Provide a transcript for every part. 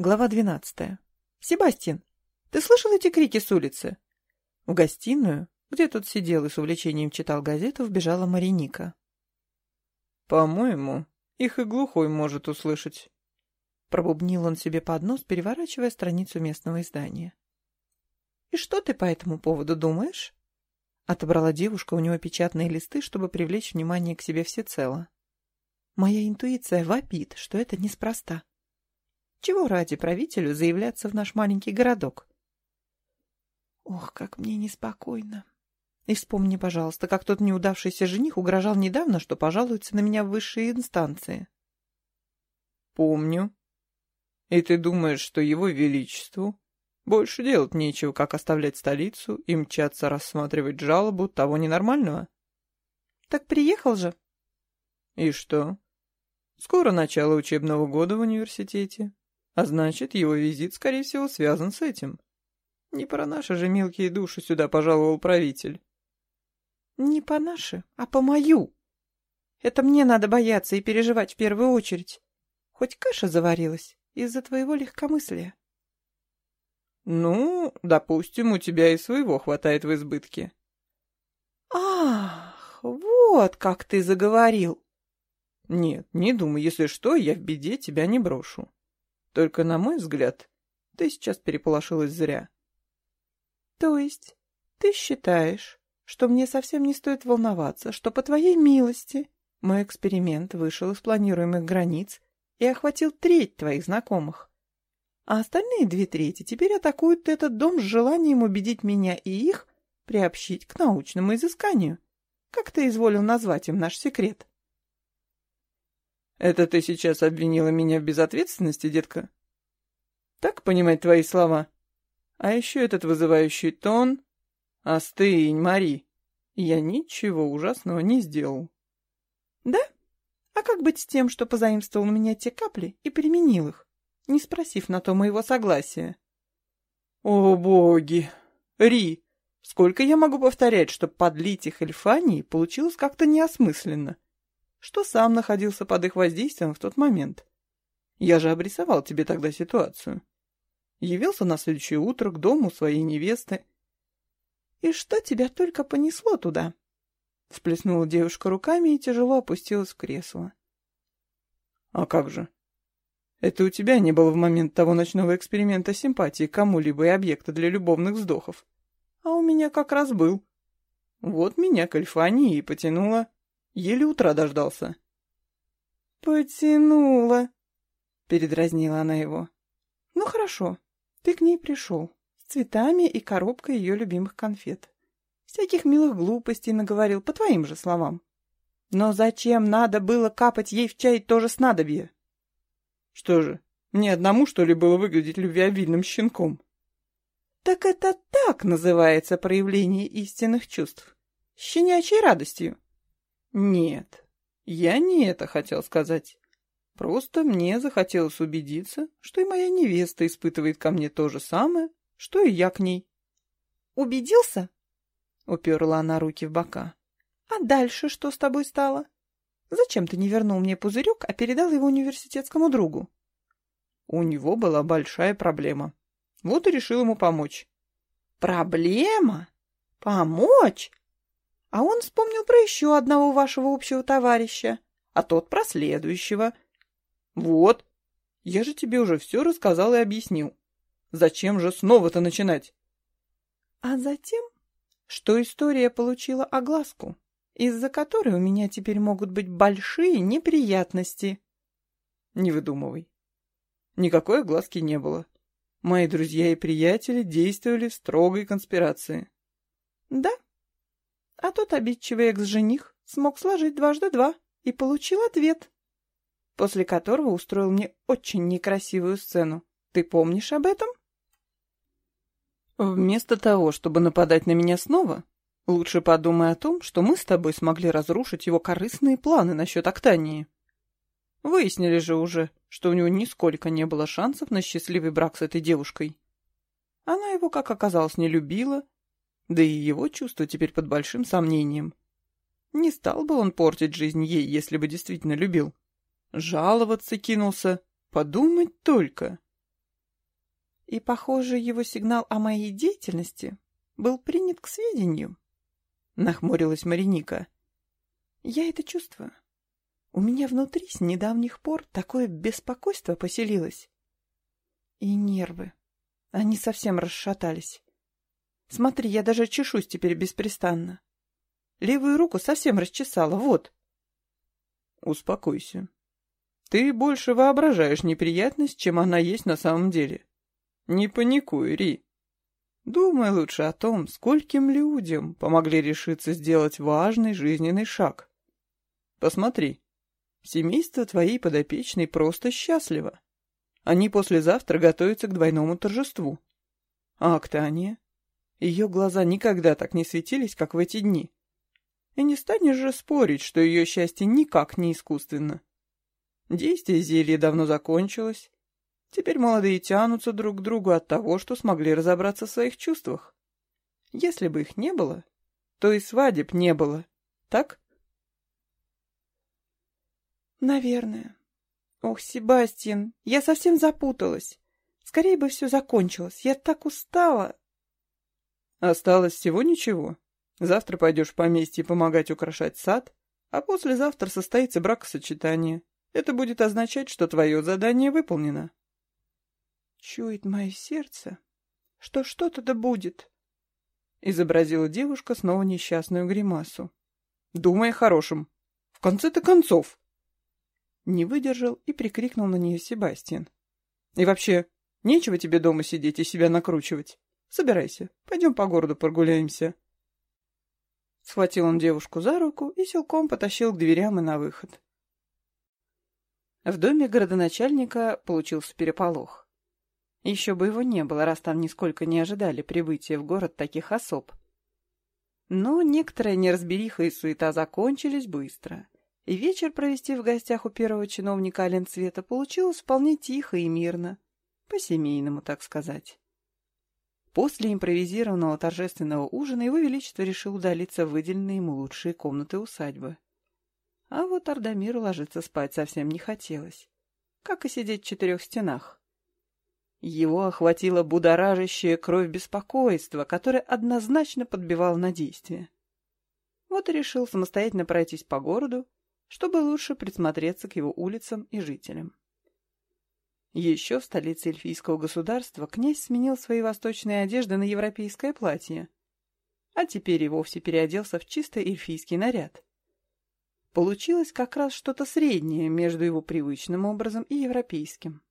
Глава двенадцатая. «Себастьян, ты слышал эти крики с улицы?» В гостиную, где тот сидел и с увлечением читал газету, вбежала Мариника. «По-моему, их и глухой может услышать». Пробубнил он себе под нос, переворачивая страницу местного издания. «И что ты по этому поводу думаешь?» Отобрала девушка у него печатные листы, чтобы привлечь внимание к себе всецело. «Моя интуиция вопит, что это неспроста. Чего ради правителю заявляться в наш маленький городок? Ох, как мне неспокойно. И вспомни, пожалуйста, как тот неудавшийся жених угрожал недавно, что пожалуется на меня в высшие инстанции. Помню. И ты думаешь, что его величеству больше делать нечего, как оставлять столицу и мчаться рассматривать жалобу того ненормального? Так приехал же. И что? Скоро начало учебного года в университете. А значит, его визит, скорее всего, связан с этим. Не про наши же мелкие души сюда пожаловал правитель. Не по наши, а по мою. Это мне надо бояться и переживать в первую очередь. Хоть каша заварилась из-за твоего легкомыслия. Ну, допустим, у тебя и своего хватает в избытке. Ах, вот как ты заговорил. Нет, не думай, если что, я в беде тебя не брошу. Только, на мой взгляд, ты сейчас переполошилась зря. То есть ты считаешь, что мне совсем не стоит волноваться, что по твоей милости мой эксперимент вышел из планируемых границ и охватил треть твоих знакомых, а остальные две трети теперь атакуют этот дом с желанием убедить меня и их приобщить к научному изысканию. Как ты изволил назвать им наш секрет? Это ты сейчас обвинила меня в безответственности, детка? Так понимать твои слова? А еще этот вызывающий тон. Остынь, Мари. Я ничего ужасного не сделал. Да? А как быть с тем, что позаимствовал у меня те капли и применил их, не спросив на то моего согласия? О, боги! Ри, сколько я могу повторять, что подлить их Эльфании получилось как-то неосмысленно? — что сам находился под их воздействием в тот момент. Я же обрисовал тебе тогда ситуацию. Явился на следующее утро к дому своей невесты. «И что тебя только понесло туда?» Сплеснула девушка руками и тяжело опустилась в кресло. «А как же? Это у тебя не было в момент того ночного эксперимента симпатии кому-либо и объекта для любовных вздохов. А у меня как раз был. Вот меня к Альфании и потянуло. Еле утра дождался. «Потянула», — передразнила она его. «Ну хорошо, ты к ней пришел, с цветами и коробкой ее любимых конфет. Всяких милых глупостей наговорил, по твоим же словам. Но зачем надо было капать ей в чай тоже снадобье?» «Что же, мне одному, что ли, было выглядеть любвеобильным щенком?» «Так это так называется проявление истинных чувств. Щенячьей радостью». Нет, я не это хотел сказать. Просто мне захотелось убедиться, что и моя невеста испытывает ко мне то же самое, что и я к ней. «Убедился?» — уперла она руки в бока. «А дальше что с тобой стало? Зачем ты не вернул мне пузырек, а передал его университетскому другу?» У него была большая проблема. Вот и решил ему помочь. «Проблема? Помочь? А он вспомнил про еще одного вашего общего товарища, а тот про следующего. Вот, я же тебе уже все рассказал и объяснил. Зачем же снова-то начинать? А затем, что история получила огласку, из-за которой у меня теперь могут быть большие неприятности. Не выдумывай. Никакой огласки не было. Мои друзья и приятели действовали в строгой конспирации. Да, а тот обидчивый экс-жених смог сложить дважды два и получил ответ, после которого устроил мне очень некрасивую сцену. Ты помнишь об этом? Вместо того, чтобы нападать на меня снова, лучше подумай о том, что мы с тобой смогли разрушить его корыстные планы насчет Октании. Выяснили же уже, что у него нисколько не было шансов на счастливый брак с этой девушкой. Она его, как оказалось, не любила да и его чувства теперь под большим сомнением. Не стал бы он портить жизнь ей, если бы действительно любил. Жаловаться кинулся. Подумать только. И, похоже, его сигнал о моей деятельности был принят к сведению. Нахмурилась Мариника. Я это чувствую. У меня внутри с недавних пор такое беспокойство поселилось. И нервы. Они совсем расшатались. Смотри, я даже чешусь теперь беспрестанно. Левую руку совсем расчесала, вот. Успокойся. Ты больше воображаешь неприятность, чем она есть на самом деле. Не паникуй, Ри. Думай лучше о том, скольким людям помогли решиться сделать важный жизненный шаг. Посмотри, семейство твоей подопечной просто счастливо. Они послезавтра готовятся к двойному торжеству. А Актания? Ее глаза никогда так не светились, как в эти дни. И не станешь же спорить, что ее счастье никак не искусственно. Действие зелья давно закончилось. Теперь молодые тянутся друг к другу от того, что смогли разобраться в своих чувствах. Если бы их не было, то и свадеб не было, так? Наверное. Ох, Себастьян, я совсем запуталась. Скорее бы все закончилось, я так устала. Осталось всего ничего. Завтра пойдешь в поместье помогать украшать сад, а послезавтра состоится бракосочетание. Это будет означать, что твое задание выполнено. Чует мое сердце, что что-то да будет. Изобразила девушка снова несчастную гримасу. Думай о хорошем. В конце-то концов. Не выдержал и прикрикнул на нее Себастьян. И вообще, нечего тебе дома сидеть и себя накручивать. Собирайся, пойдем по городу прогуляемся. Схватил он девушку за руку и силком потащил к дверям и на выход. В доме городоначальника получился переполох. Еще бы его не было, раз там нисколько не ожидали прибытия в город таких особ. Но некоторая неразбериха и суета закончились быстро, и вечер провести в гостях у первого чиновника Аленцвета получилось вполне тихо и мирно, по-семейному, так сказать. После импровизированного торжественного ужина его величество решил удалиться в выделенные ему лучшие комнаты усадьбы. А вот Ардамиру ложиться спать совсем не хотелось, как и сидеть в четырех стенах. Его охватило будоражащее кровь беспокойство, которое однозначно подбивало на действие. Вот и решил самостоятельно пройтись по городу, чтобы лучше присмотреться к его улицам и жителям. Еще в столице эльфийского государства князь сменил свои восточные одежды на европейское платье, а теперь и вовсе переоделся в чисто эльфийский наряд. Получилось как раз что-то среднее между его привычным образом и европейским.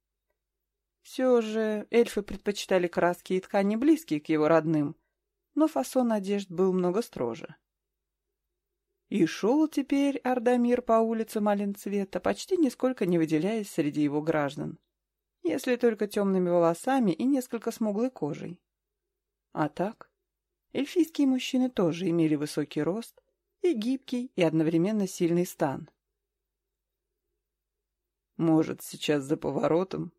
Все же эльфы предпочитали краски и ткани близкие к его родным, но фасон одежд был много строже. И шел теперь Ардамир по улицам Аленцвета, почти нисколько не выделяясь среди его граждан если только темными волосами и несколько смуглой кожей. А так, эльфийские мужчины тоже имели высокий рост и гибкий и одновременно сильный стан. Может, сейчас за поворотом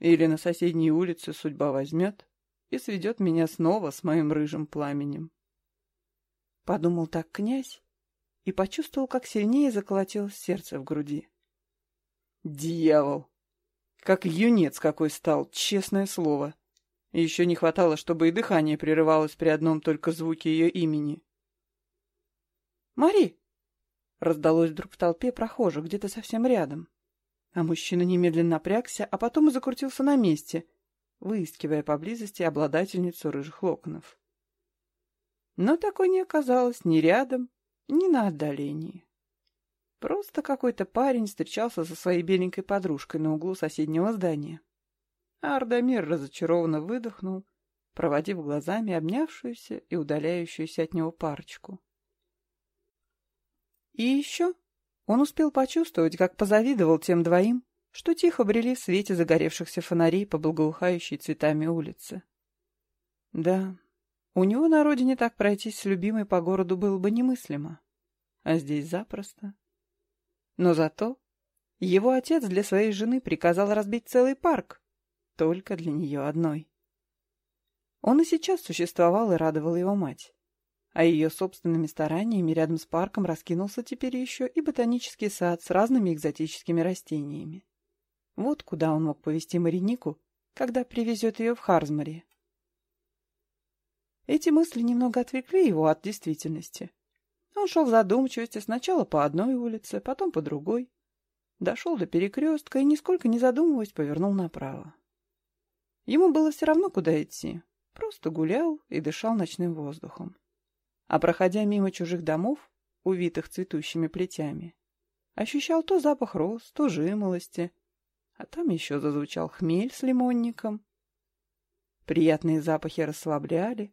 или на соседней улице судьба возьмет и сведет меня снова с моим рыжим пламенем. Подумал так князь и почувствовал, как сильнее заколотилось сердце в груди. Дьявол! Как юнец какой стал, честное слово. еще не хватало, чтобы и дыхание прерывалось при одном только звуке ее имени. «Мари!» — раздалось вдруг в толпе прохожих, где-то совсем рядом. А мужчина немедленно напрягся, а потом и закрутился на месте, выискивая поблизости обладательницу рыжих локонов. Но такой не оказалось ни рядом, ни на отдалении. Просто какой-то парень встречался со своей беленькой подружкой на углу соседнего здания. Ардамир разочарованно выдохнул, проводив глазами обнявшуюся и удаляющуюся от него парочку. И еще он успел почувствовать, как позавидовал тем двоим, что тихо брели в свете загоревшихся фонарей по благоухающей цветами улице. Да, у него на родине так пройтись с любимой по городу было бы немыслимо, а здесь запросто. Но зато его отец для своей жены приказал разбить целый парк, только для нее одной. Он и сейчас существовал и радовал его мать. А ее собственными стараниями рядом с парком раскинулся теперь еще и ботанический сад с разными экзотическими растениями. Вот куда он мог повести Маринику, когда привезет ее в Харзмари. Эти мысли немного отвлекли его от действительности. Он шел в задумчивости сначала по одной улице, потом по другой. Дошел до перекрестка и, нисколько не задумываясь, повернул направо. Ему было все равно, куда идти. Просто гулял и дышал ночным воздухом. А проходя мимо чужих домов, увитых цветущими плетями, ощущал то запах роз, то жимолости, а там еще зазвучал хмель с лимонником. Приятные запахи расслабляли,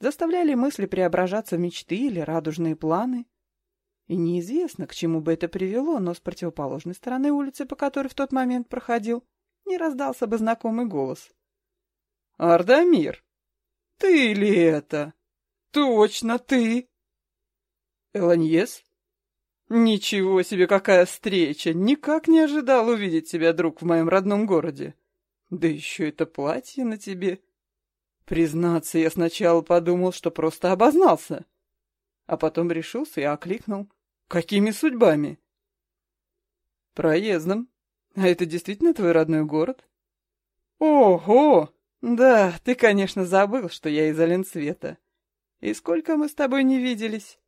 заставляли мысли преображаться в мечты или радужные планы. И неизвестно, к чему бы это привело, но с противоположной стороны улицы, по которой в тот момент проходил, не раздался бы знакомый голос. «Ардамир, ты ли это? Точно ты!» «Эланьес?» «Ничего себе, какая встреча! Никак не ожидал увидеть тебя, друг, в моем родном городе. Да еще это платье на тебе. Признаться, я сначала подумал, что просто обознался. А потом решился и окликнул. Какими судьбами? Проездом. А это действительно твой родной город? Ого! Да, ты, конечно, забыл, что я из Оленцвета. И сколько мы с тобой не виделись?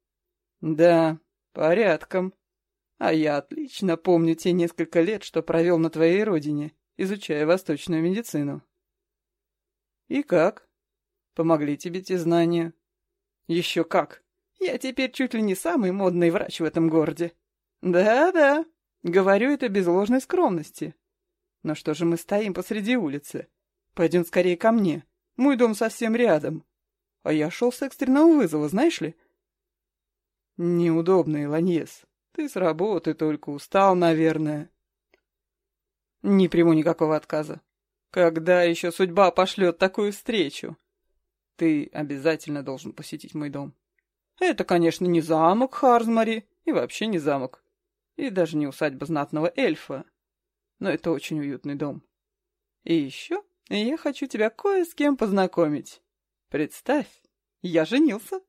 Да, порядком. А я отлично помню те несколько лет, что провел на твоей родине, изучая восточную медицину. И как? Помогли тебе те знания? Еще как. Я теперь чуть ли не самый модный врач в этом городе. Да-да, говорю это без ложной скромности. Но что же мы стоим посреди улицы? Пойдем скорее ко мне. Мой дом совсем рядом. А я шел с экстренного вызова, знаешь ли? Неудобно, Иланьес. Ты с работы только устал, наверное. Не приму никакого отказа. Когда еще судьба пошлет такую встречу? Ты обязательно должен посетить мой дом. Это, конечно, не замок Харзмари, и вообще не замок. И даже не усадьба знатного эльфа. Но это очень уютный дом. И еще я хочу тебя кое с кем познакомить. Представь, я женился.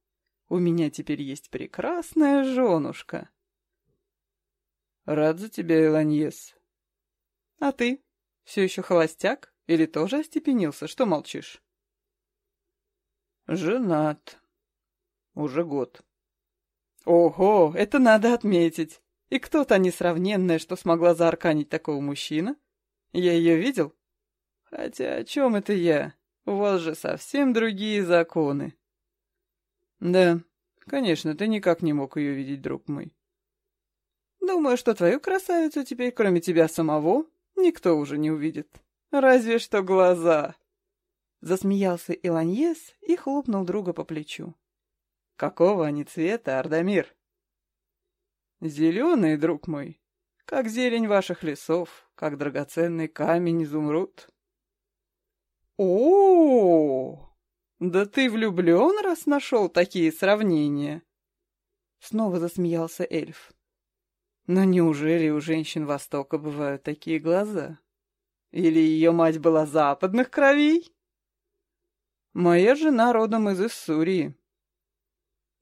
У меня теперь есть прекрасная женушка. Рад за тебя, Эланьес. А ты? Все еще холостяк? Или тоже остепенился? Что молчишь? Женат. Уже год. Ого, это надо отметить. И кто то несравненная, что смогла заарканить такого мужчина? Я ее видел? Хотя о чем это я? У вас же совсем другие законы. Да, конечно, ты никак не мог ее видеть, друг мой. Думаю, что твою красавицу теперь, кроме тебя самого, никто уже не увидит. Разве что глаза. Засмеялся Иланьес и хлопнул друга по плечу. «Какого они цвета, Ардамир?» «Зеленый, друг мой, как зелень ваших лесов, как драгоценный камень изумруд». О, -о, -о! Да ты влюблен, раз нашел такие сравнения?» Снова засмеялся эльф. «Но неужели у женщин Востока бывают такие глаза? Или ее мать была западных кровей?» Моя жена родом из Иссурии.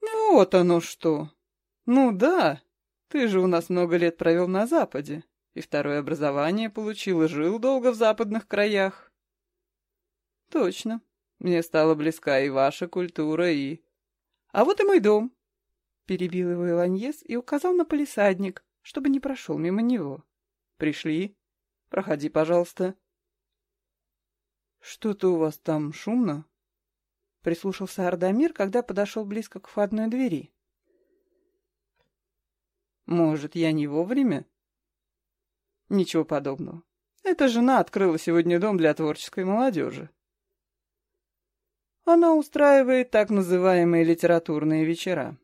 Вот оно что. Ну да, ты же у нас много лет провел на Западе, и второе образование получил и жил долго в западных краях. Точно. Мне стала близка и ваша культура, и... А вот и мой дом. Перебил его Иланьес и указал на полисадник, чтобы не прошел мимо него. Пришли. Проходи, пожалуйста. Что-то у вас там шумно? Прислушался Ардамир, когда подошел близко к входной двери. «Может, я не вовремя?» «Ничего подобного. Эта жена открыла сегодня дом для творческой молодежи. Она устраивает так называемые литературные вечера.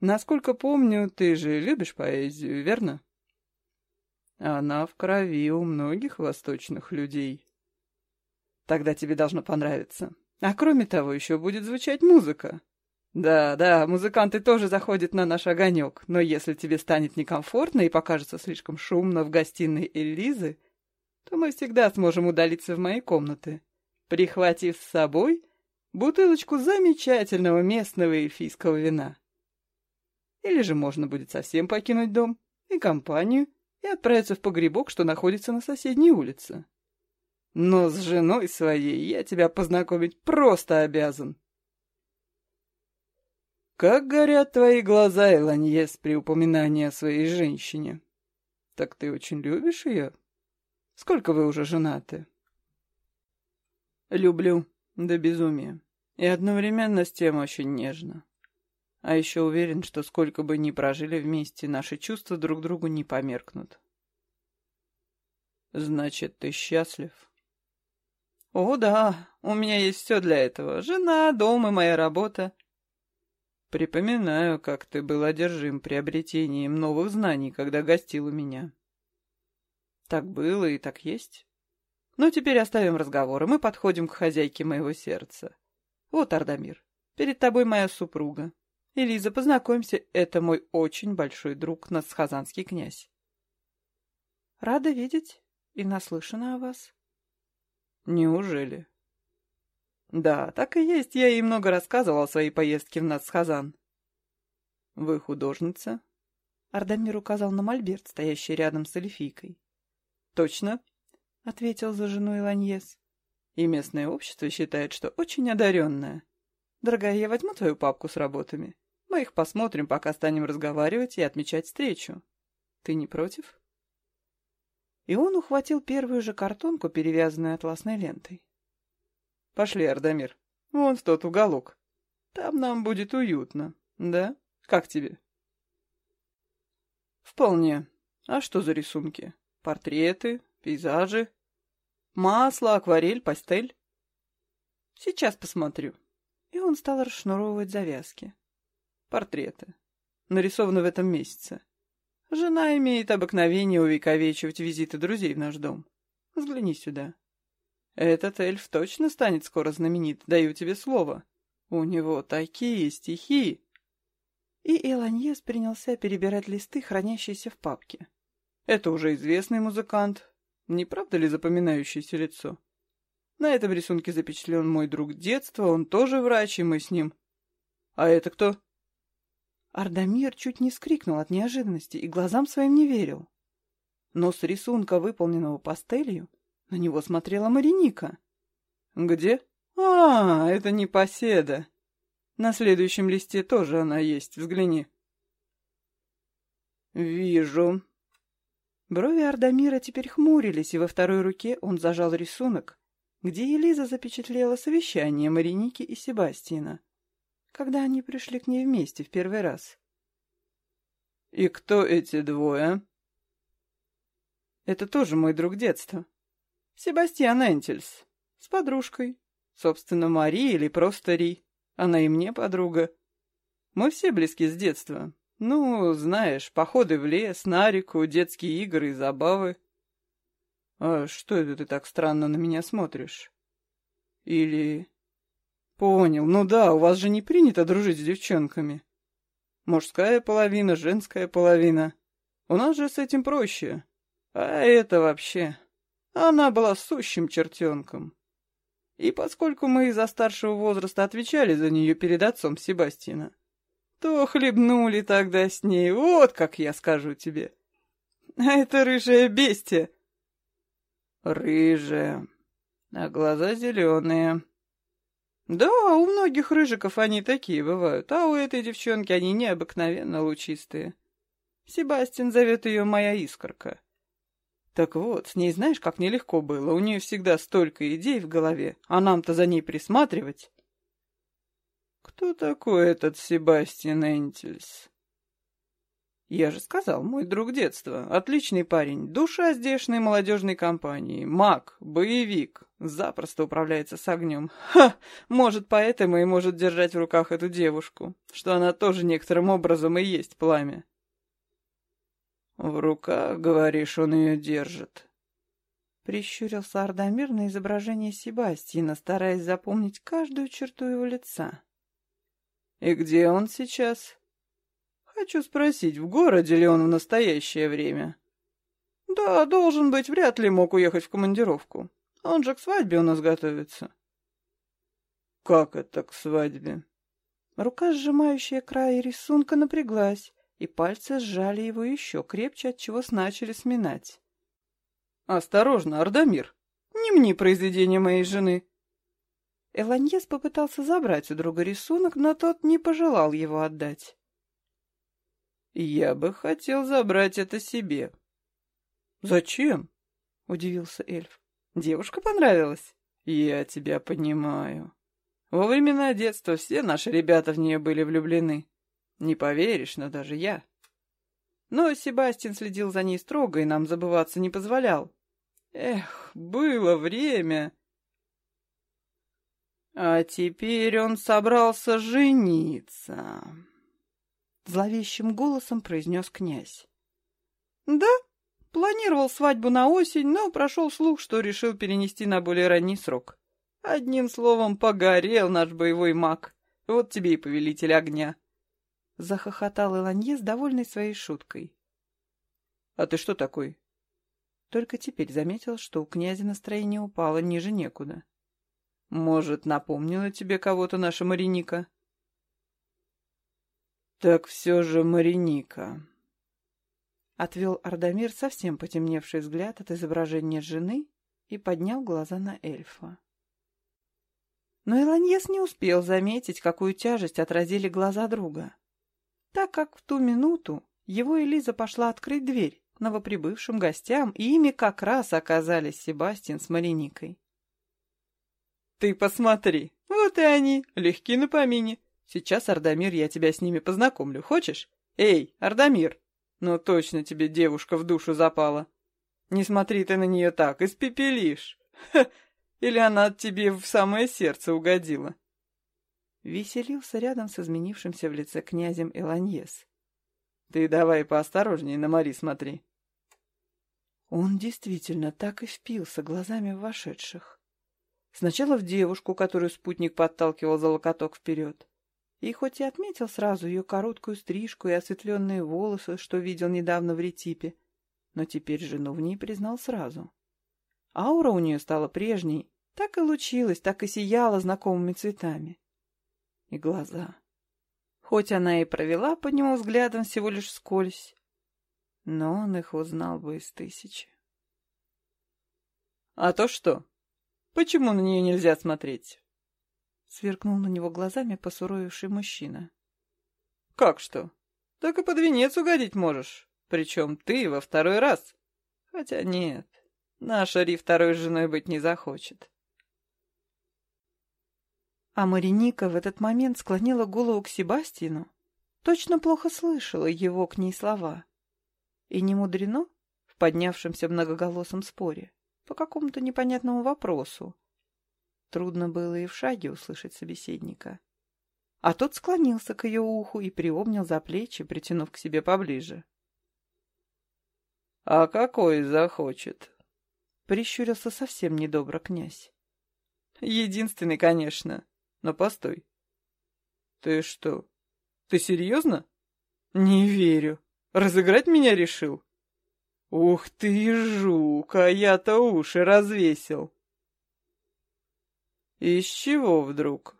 Насколько помню, ты же любишь поэзию, верно?» Она в крови у многих восточных людей. Тогда тебе должно понравиться. А кроме того, еще будет звучать музыка. Да, да, музыканты тоже заходят на наш огонек, но если тебе станет некомфортно и покажется слишком шумно в гостиной Элизы, то мы всегда сможем удалиться в мои комнаты, прихватив с собой бутылочку замечательного местного эльфийского вина. Или же можно будет совсем покинуть дом и компанию и отправиться в погребок, что находится на соседней улице. Но с женой своей я тебя познакомить просто обязан. Как горят твои глаза, Эланьес, при упоминании о своей женщине. Так ты очень любишь ее? Сколько вы уже женаты? Люблю, до безумия. И одновременно с тем очень нежно. А еще уверен, что сколько бы ни прожили вместе, наши чувства друг другу не померкнут. Значит, ты счастлив? О, да, у меня есть все для этого. Жена, дом и моя работа. Припоминаю, как ты был одержим приобретением новых знаний, когда гостил у меня. Так было и так есть. Но теперь оставим разговор, и мы подходим к хозяйке моего сердца. Вот, Ардамир, перед тобой моя супруга. Элиза, познакомься, это мой очень большой друг, Насхазанский князь. Рада видеть и наслышана о вас. Неужели? Да, так и есть, я ей много рассказывал о своей поездке в Насхазан. Вы художница? Ардамир указал на мольберт, стоящий рядом с эльфийкой. Точно, ответил за жену Иланьес. И местное общество считает, что очень одаренная. Дорогая, я возьму твою папку с работами. Мы их посмотрим, пока станем разговаривать и отмечать встречу. Ты не против? И он ухватил первую же картонку, перевязанную атласной лентой. Пошли, Ардамир, вон в тот уголок. Там нам будет уютно, да? Как тебе? Вполне. А что за рисунки? Портреты, пейзажи? Масло, акварель, пастель? Сейчас посмотрю. И он стал расшнуровывать завязки. Портреты. Нарисованы в этом месяце. Жена имеет обыкновение увековечивать визиты друзей в наш дом. Взгляни сюда. Этот эльф точно станет скоро знаменит, даю тебе слово. У него такие стихи. И Эланьес принялся перебирать листы, хранящиеся в папке. Это уже известный музыкант. Не правда ли запоминающееся лицо? На этом рисунке запечатлен мой друг детства, он тоже врач, и мы с ним. А это кто? Ардамир чуть не скрикнул от неожиданности и глазам своим не верил. Но с рисунка, выполненного пастелью, на него смотрела Мариника. «Где?» «А, это не поседа. На следующем листе тоже она есть, взгляни». «Вижу». Брови Ардамира теперь хмурились, и во второй руке он зажал рисунок, где Елиза запечатлела совещание Мариники и Себастьяна когда они пришли к ней вместе в первый раз. «И кто эти двое?» «Это тоже мой друг детства. Себастьян Энтельс. С подружкой. Собственно, Мари или просто Ри. Она и мне подруга. Мы все близки с детства. Ну, знаешь, походы в лес, на реку, детские игры и забавы. А что это ты так странно на меня смотришь? Или Понял. Ну да, у вас же не принято дружить с девчонками. Мужская половина, женская половина. У нас же с этим проще. А это вообще... Она была сущим чертенком. И поскольку мы из-за старшего возраста отвечали за нее перед отцом Себастьяна, то хлебнули тогда с ней, вот как я скажу тебе. А это рыжая бестия. Рыжая, а глаза зеленые. Да, у многих рыжиков они такие бывают, а у этой девчонки они необыкновенно лучистые. Себастьян зовет ее «моя искорка». Так вот, с ней знаешь, как нелегко было, у нее всегда столько идей в голове, а нам-то за ней присматривать. Кто такой этот Себастьян Энтельс? Я же сказал, мой друг детства, отличный парень, душа здешней молодежной компании, маг, боевик, запросто управляется с огнем. Ха! Может, поэтому и может держать в руках эту девушку, что она тоже некоторым образом и есть пламя. В руках, говоришь, он ее держит. Прищурился Ардамир на изображение Себастьяна, стараясь запомнить каждую черту его лица. И где он сейчас? Хочу спросить, в городе ли он в настоящее время? Да, должен быть, вряд ли мог уехать в командировку. Он же к свадьбе у нас готовится. Как это к свадьбе? Рука, сжимающая край рисунка, напряглась, и пальцы сжали его еще крепче, от чего начали сминать. Осторожно, Ардамир, не мне произведение моей жены. Эланьес попытался забрать у друга рисунок, но тот не пожелал его отдать. «Я бы хотел забрать это себе». «Зачем?» — удивился эльф. «Девушка понравилась?» «Я тебя понимаю. Во времена детства все наши ребята в нее были влюблены. Не поверишь, но даже я. Но Себастьян следил за ней строго и нам забываться не позволял. Эх, было время. А теперь он собрался жениться. Зловещим голосом произнес князь. Да, планировал свадьбу на осень, но прошел слух, что решил перенести на более ранний срок. Одним словом, погорел наш боевой маг. Вот тебе и повелитель огня. Захохотал Иланьес, довольный своей шуткой. «А ты что такой?» Только теперь заметил, что у князя настроение упало ниже некуда. «Может, напомнила тебе кого-то наша Мариника?» «Так все же Мариника», — отвел Ардамир совсем потемневший взгляд от изображения жены и поднял глаза на эльфа. Но Иланьес не успел заметить, какую тяжесть отразили глаза друга так как в ту минуту его Элиза пошла открыть дверь новоприбывшим гостям, и ими как раз оказались Себастьян с Мариникой. «Ты посмотри, вот и они, легки на помине. Сейчас, Ардамир, я тебя с ними познакомлю, хочешь? Эй, Ардамир, ну точно тебе девушка в душу запала. Не смотри ты на нее так, испепелишь. Ха, или она тебе в самое сердце угодила. Веселился рядом с изменившимся в лице князем Эланьес. «Ты давай поосторожнее на Мари смотри». Он действительно так и впился глазами в вошедших. Сначала в девушку, которую спутник подталкивал за локоток вперед. И хоть и отметил сразу ее короткую стрижку и осветленные волосы, что видел недавно в ретипе, но теперь жену в ней признал сразу. Аура у нее стала прежней, так и лучилась, так и сияла знакомыми цветами и глаза. Хоть она и провела по нему взглядом всего лишь скользь, но он их узнал бы из тысячи. «А то что? Почему на нее нельзя смотреть?» Сверкнул на него глазами посуровивший мужчина. «Как что? Так и под венец угодить можешь. Причем ты во второй раз. Хотя нет, наша Ри второй женой быть не захочет. А Мариника в этот момент склонила голову к Себастину, точно плохо слышала его к ней слова. И не мудрено в поднявшемся многоголосом споре по какому-то непонятному вопросу. Трудно было и в шаге услышать собеседника. А тот склонился к ее уху и приобнял за плечи, притянув к себе поближе. — А какой захочет? — прищурился совсем недобро князь. — Единственный, конечно. Но постой. Ты что? Ты серьезно? Не верю. Разыграть меня решил? Ух ты, жук, а я-то уши развесил. Из чего вдруг?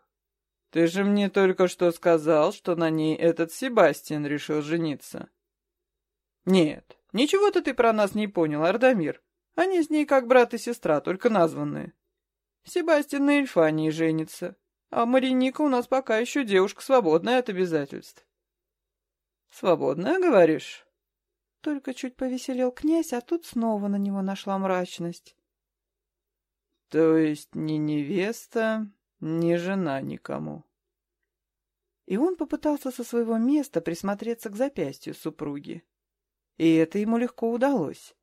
Ты же мне только что сказал, что на ней этот Себастьян решил жениться. Нет, ничего-то ты про нас не понял, Ардамир. Они с ней как брат и сестра, только названные. Себастьян на Эльфании женится. А Мариника у нас пока еще девушка свободная от обязательств. Свободная, говоришь? Только чуть повеселел князь, а тут снова на него нашла мрачность. То есть ни невеста, ни жена никому. И он попытался со своего места присмотреться к запястью супруги. И это ему легко удалось.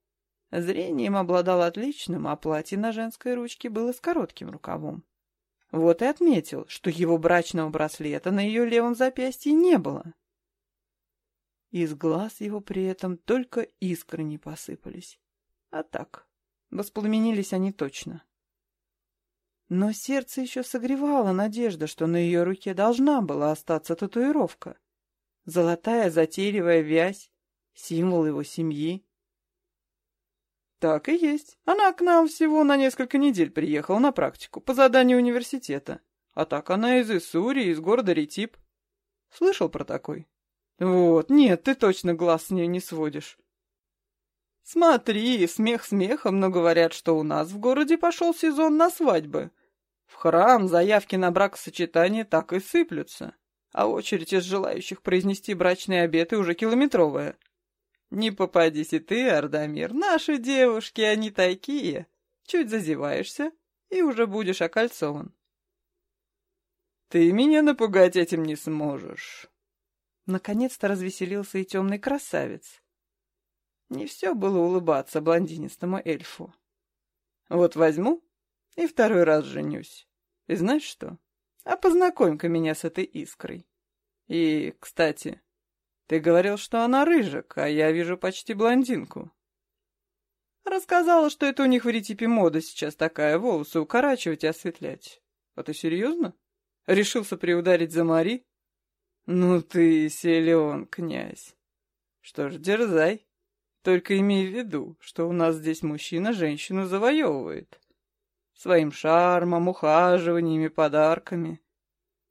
Зрением обладал отличным, а платье на женской ручке было с коротким рукавом. Вот и отметил, что его брачного браслета на ее левом запястье не было. Из глаз его при этом только искры не посыпались. А так, воспламенились они точно. Но сердце еще согревало надежда, что на ее руке должна была остаться татуировка. Золотая затейливая вязь, символ его семьи. Так и есть. Она к нам всего на несколько недель приехала на практику по заданию университета. А так она из Иссури, из города Ретип. Слышал про такой? Вот, нет, ты точно глаз с нее не сводишь. Смотри, смех смехом, но говорят, что у нас в городе пошел сезон на свадьбы. В храм заявки на бракосочетание так и сыплются, а очередь из желающих произнести брачные обеты уже километровая. Не попадись и ты, Ардамир, наши девушки, они такие. Чуть зазеваешься, и уже будешь окольцован. Ты меня напугать этим не сможешь. Наконец-то развеселился и темный красавец. Не все было улыбаться блондинистому эльфу. Вот возьму и второй раз женюсь. И знаешь что? А познакомь-ка меня с этой искрой. И, кстати, ты говорил, что она рыжик, а я вижу почти блондинку. Рассказала, что это у них в Ритипе мода сейчас такая, волосы укорачивать и осветлять. А ты серьезно? Решился приударить за Мари? Ну ты силен, князь. Что ж, дерзай. Только имей в виду, что у нас здесь мужчина женщину завоевывает. Своим шармом, ухаживаниями, подарками.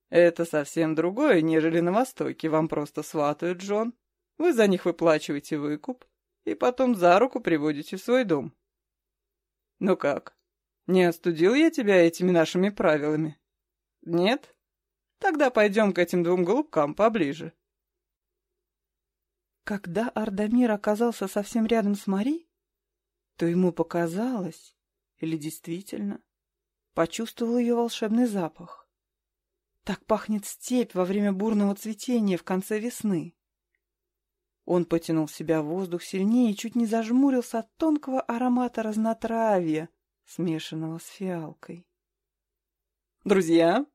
Это совсем другое, нежели на Востоке. Вам просто сватают Джон. Вы за них выплачиваете выкуп и потом за руку приводите в свой дом. Ну как, не остудил я тебя этими нашими правилами? Нет? Тогда пойдем к этим двум голубкам поближе. Когда Ардамир оказался совсем рядом с Мари, то ему показалось, или действительно, почувствовал ее волшебный запах. Так пахнет степь во время бурного цветения в конце весны. Он потянул в себя воздух сильнее и чуть не зажмурился от тонкого аромата разнотравья, смешанного с фиалкой. «Друзья!»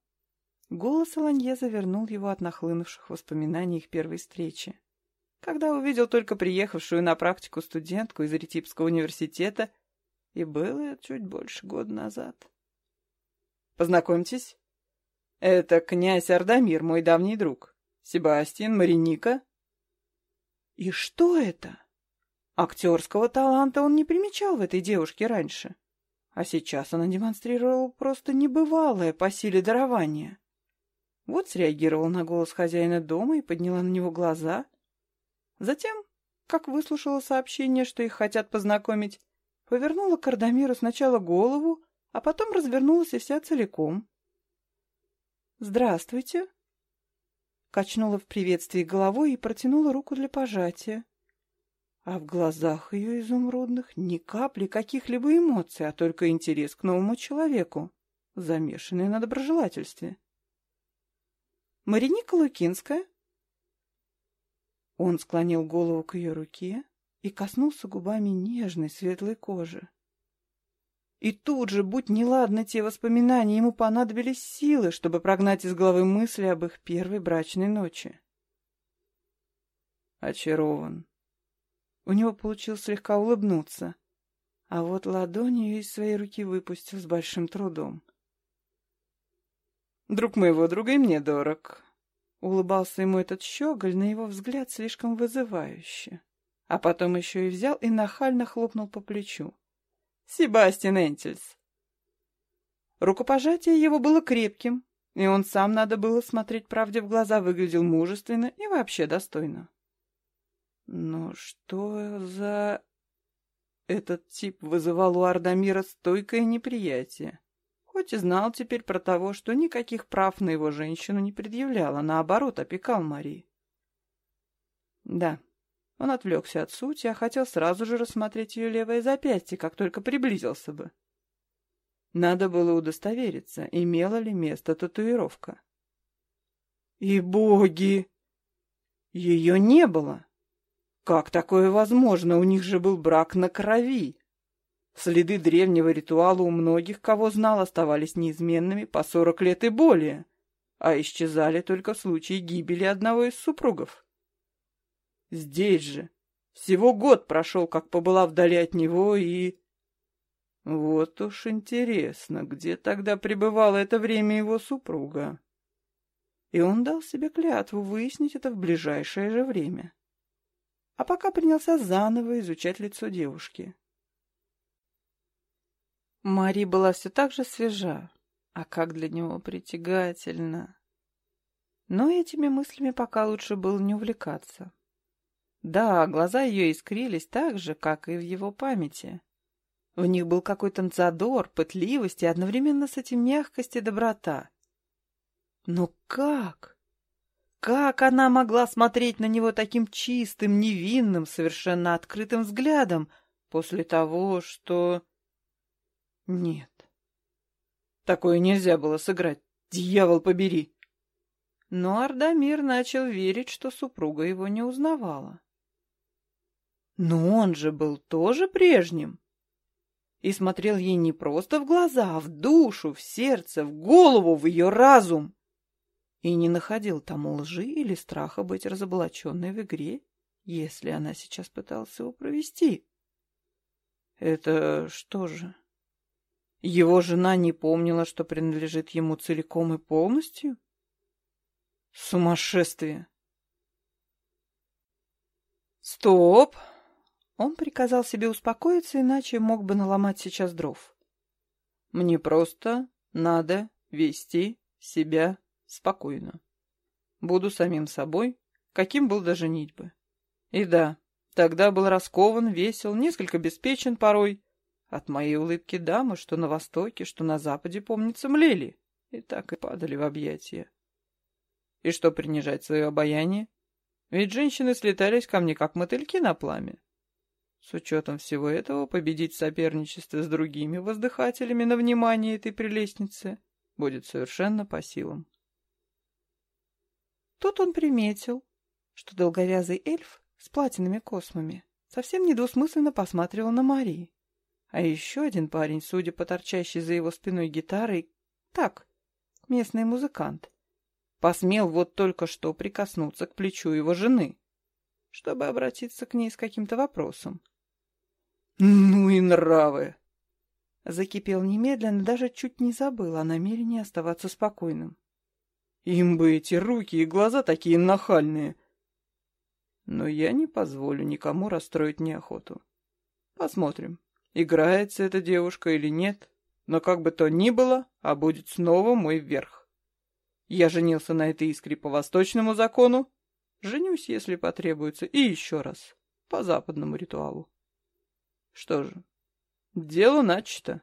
Голос Аланье завернул его от нахлынувших воспоминаний их первой встречи когда увидел только приехавшую на практику студентку из Ретипского университета, и было чуть больше года назад. Познакомьтесь, это князь Ардамир, мой давний друг, Себастьян Мариника. И что это? Актерского таланта он не примечал в этой девушке раньше, а сейчас она демонстрировала просто небывалое по силе дарования. Вот среагировала на голос хозяина дома и подняла на него глаза — Затем, как выслушала сообщение, что их хотят познакомить, повернула к Ардамиру сначала голову, а потом развернулась и вся целиком. «Здравствуйте!» Качнула в приветствии головой и протянула руку для пожатия. А в глазах ее изумрудных ни капли каких-либо эмоций, а только интерес к новому человеку, замешанный на доброжелательстве. «Мариника Лукинская?» Он склонил голову к ее руке и коснулся губами нежной светлой кожи. И тут же, будь неладны те воспоминания, ему понадобились силы, чтобы прогнать из головы мысли об их первой брачной ночи. Очарован. У него получилось слегка улыбнуться, а вот ладонью из своей руки выпустил с большим трудом. «Друг моего друга и мне дорог», Улыбался ему этот щеголь, на его взгляд слишком вызывающе. А потом еще и взял и нахально хлопнул по плечу. «Себастьян Энтельс!» Рукопожатие его было крепким, и он сам, надо было смотреть правде в глаза, выглядел мужественно и вообще достойно. Но что за... Этот тип вызывал у Ардамира стойкое неприятие хоть и знал теперь про того, что никаких прав на его женщину не предъявлял, а наоборот опекал Марии. Да, он отвлекся от сути, а хотел сразу же рассмотреть ее левое запястье, как только приблизился бы. Надо было удостовериться, имела ли место татуировка. И боги! Ее не было! Как такое возможно? У них же был брак на крови. Следы древнего ритуала у многих, кого знал, оставались неизменными по сорок лет и более, а исчезали только в случае гибели одного из супругов. Здесь же всего год прошел, как побыла вдали от него, и... Вот уж интересно, где тогда пребывало это время его супруга? И он дал себе клятву выяснить это в ближайшее же время. А пока принялся заново изучать лицо девушки. Мари была все так же свежа, а как для него притягательно. Но этими мыслями пока лучше было не увлекаться. Да, глаза ее искрились так же, как и в его памяти. В них был какой-то задор, пытливость и одновременно с этим мягкость и доброта. Но как? Как она могла смотреть на него таким чистым, невинным, совершенно открытым взглядом после того, что... Нет. Такое нельзя было сыграть. Дьявол побери. Но Ардамир начал верить, что супруга его не узнавала. Но он же был тоже прежним. И смотрел ей не просто в глаза, а в душу, в сердце, в голову, в ее разум и не находил там лжи или страха быть разоблаченной в игре, если она сейчас пыталась его провести. Это что же? Его жена не помнила, что принадлежит ему целиком и полностью? Сумасшествие! Стоп! Он приказал себе успокоиться, иначе мог бы наломать сейчас дров. Мне просто надо вести себя спокойно. Буду самим собой, каким был до женитьбы. И да, тогда был раскован, весел, несколько беспечен порой. От моей улыбки дамы, что на востоке, что на западе, помнится, млели, и так и падали в объятия. И что принижать свое обаяние? Ведь женщины слетались ко мне, как мотыльки на пламя. С учетом всего этого, победить в соперничестве с другими воздыхателями на внимание этой прелестницы будет совершенно по силам. Тут он приметил, что долговязый эльф с платиновыми космами совсем недвусмысленно посматривал на Марии. А еще один парень, судя по торчащей за его спиной гитарой, так, местный музыкант, посмел вот только что прикоснуться к плечу его жены, чтобы обратиться к ней с каким-то вопросом. «Ну и нравы!» Закипел немедленно, даже чуть не забыл о намерении оставаться спокойным. Им бы эти руки и глаза такие нахальные. Но я не позволю никому расстроить неохоту. Посмотрим, играется эта девушка или нет, но как бы то ни было, а будет снова мой верх. Я женился на этой искре по восточному закону, женюсь, если потребуется, и еще раз, по западному ритуалу. Что же, дело начато.